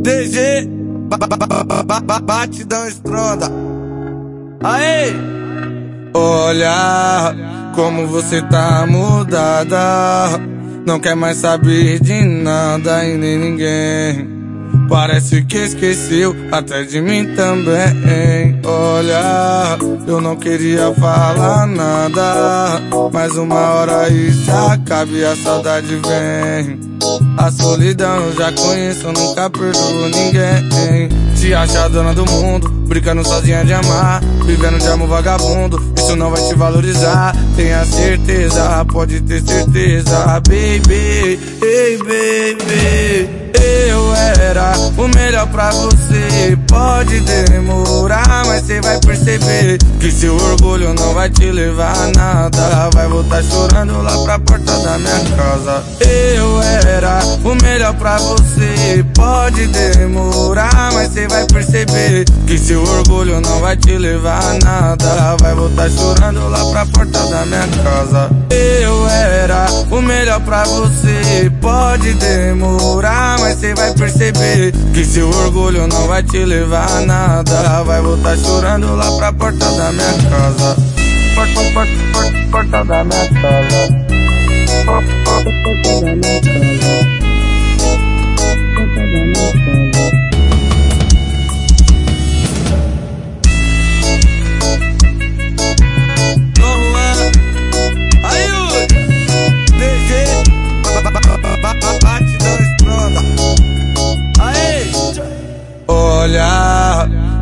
DG, batidão estronda. Aê! Olha como você tá mudada. Não quer mais saber de nada e nem ninguém. Parece que esqueceu até de mim também. Olha, eu não queria falar nada. Mas uma hora isso acaba e a saudade vem. A solidão já conheço, nunca perdoo ninguém. Se acha dona do mundo, brincando sozinha de amar. Vivendo de amor vagabundo, isso não vai te valorizar. Tenha certeza, pode ter certeza, baby. Hey, baby. Eu era o melhor pra você. Pode demorar, mas cê vai perceber que seu orgulho não vai te levar a nada. Vai voltar chorando lá pra porta da minha casa. Eu era o melhor pra você. Pode demorar, mas cê vai perceber que seu orgulho não vai te levar a nada. Vai voltar chorando lá pra porta da minha casa. Eu era o melhor pra você. Pode demorar, mas cê vai perceber que seu orgulho não vai te levar a nada. Vai voltar chorando lá pra porta da minha casa. Porta, porta, porta, porta da minha casa. Porta, porta, porta da minha casa. Olha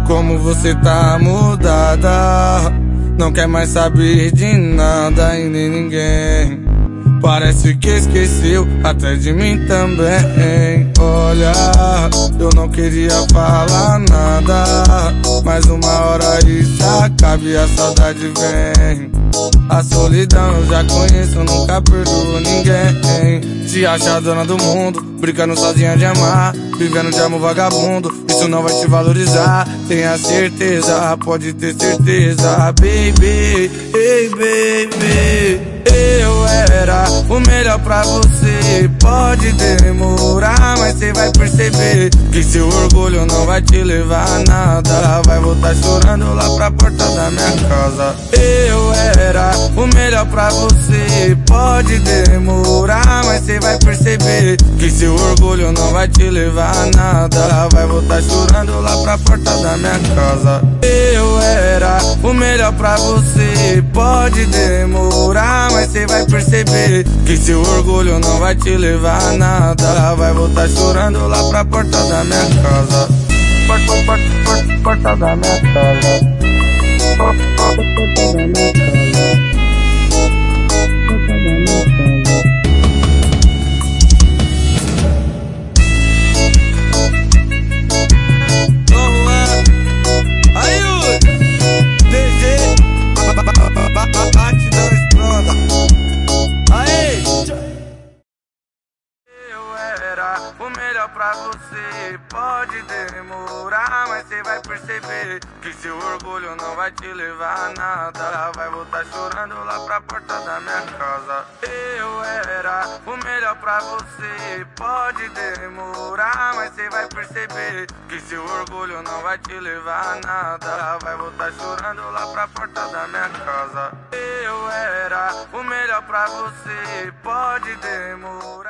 como você tá mudada. Não quer mais saber de nada e nem ninguém. Parece que esqueceu até de mim também. Olha, eu não queria falar nada. Mas uma hora isso acaba e a saudade vem. A solidão já conheço, nunca perdoo ninguém. Se acha dona do mundo, brincando sozinha de amar. Vivendo de amor vagabundo, isso não vai te valorizar. Tenha certeza, pode ter certeza, baby. Hey, baby. Eu era o melhor pra você. Pode demorar, mas cê vai perceber que seu orgulho não vai te levar a nada. Porta da minha casa. Eu era o melhor pra você. Pode demorar, mas cê vai perceber que seu orgulho não vai te levar a nada. Vai voltar chorando lá pra porta da minha casa. Eu era o melhor pra você. Pode demorar, mas cê vai perceber que seu orgulho não vai te levar a nada. Vai voltar chorando lá pra porta da minha casa. Porta, porta, porta, porta da minha casa. Porta, porta, porta da minha pra você. Pode demorar, mas cê vai perceber que seu orgulho não vai te levar a nada. Vai voltar chorando lá pra porta da minha casa. Eu era o melhor pra você. Pode demorar, mas cê vai perceber que seu orgulho não vai te levar a nada. Vai voltar chorando lá pra porta da minha casa. Eu era o melhor pra você. Pode demorar.